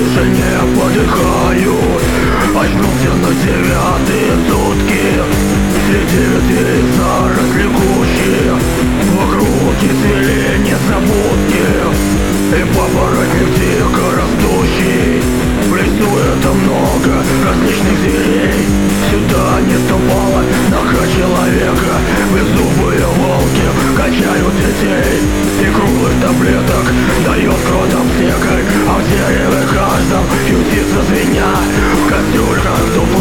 тишине подыхают. Очнулся на девятые сутки Под деревом красом ютится свинья В кастрюльках суп